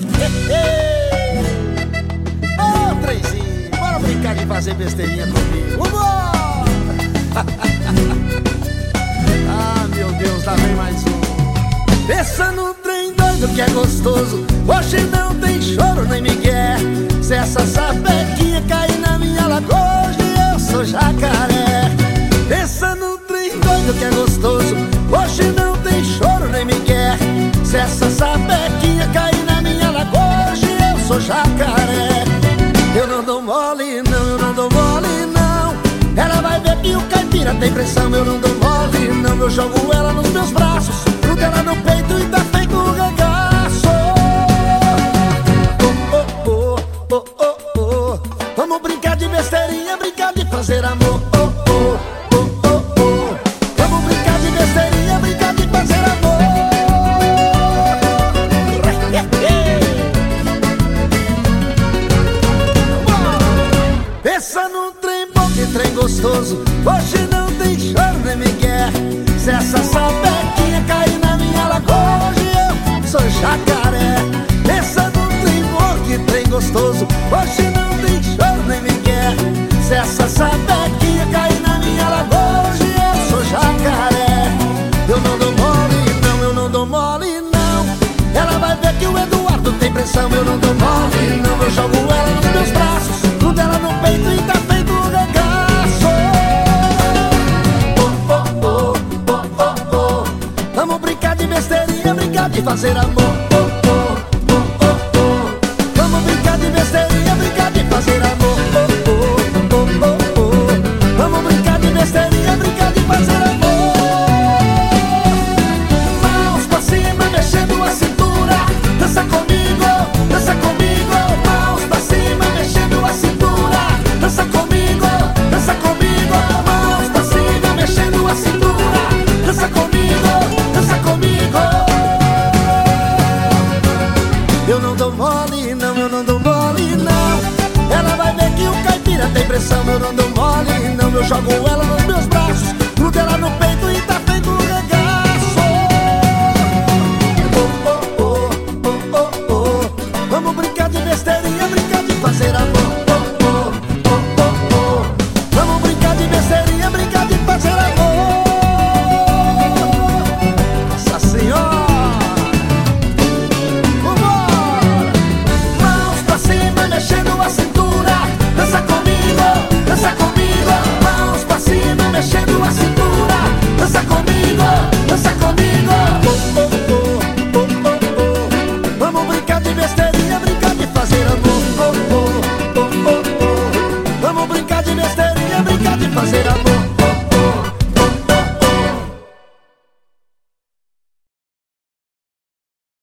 Ô, oh, trenzinho, bora brincar de fazer besteirinha comigo. Vambora! ah, meu Deus, lá vem mais um. Pensa no trem doido que é gostoso. Hoje não tem choro nem migué. Se essa sapequinha cair na minha lagoa, hoje eu sou jacaré. Pensa no trem doido que é gostoso. Hoje não tem choro nem migué. Se essa Ela vai ver que o caipira tem pressão, eu não dou mole, não. Eu jogo ela nos meus braços, grudo ela no peito e tá feito um regaço. Oh, oh, oh, oh, oh, oh. Vamos brincar de besteirinha, brincar de fazer amor. Trem gostoso. Hoje não tem choro nem migué Se essa sapequinha cair na minha lagoa Hoje eu sou jacaré. Pensa num trem bom, que trem gostoso. Hoje não tem choro nem migué Se essa sapequinha cair na minha lagoa Hoje eu sou jacaré. Eu não dou mole, não, eu não dou mole, não. Ela vai ver que o Eduardo tem pressão. Eu não dou mole, não, eu jogo de fazer amor tem pressão Eu não dou mole, não, eu jogo ela nos meus braços. Grudo ela no peito e tá feito um regaço. Oh, oh, oh, oh, oh, oh. Vamos brincar de besteirinha, brincar de fazer amor. Mexendo oh,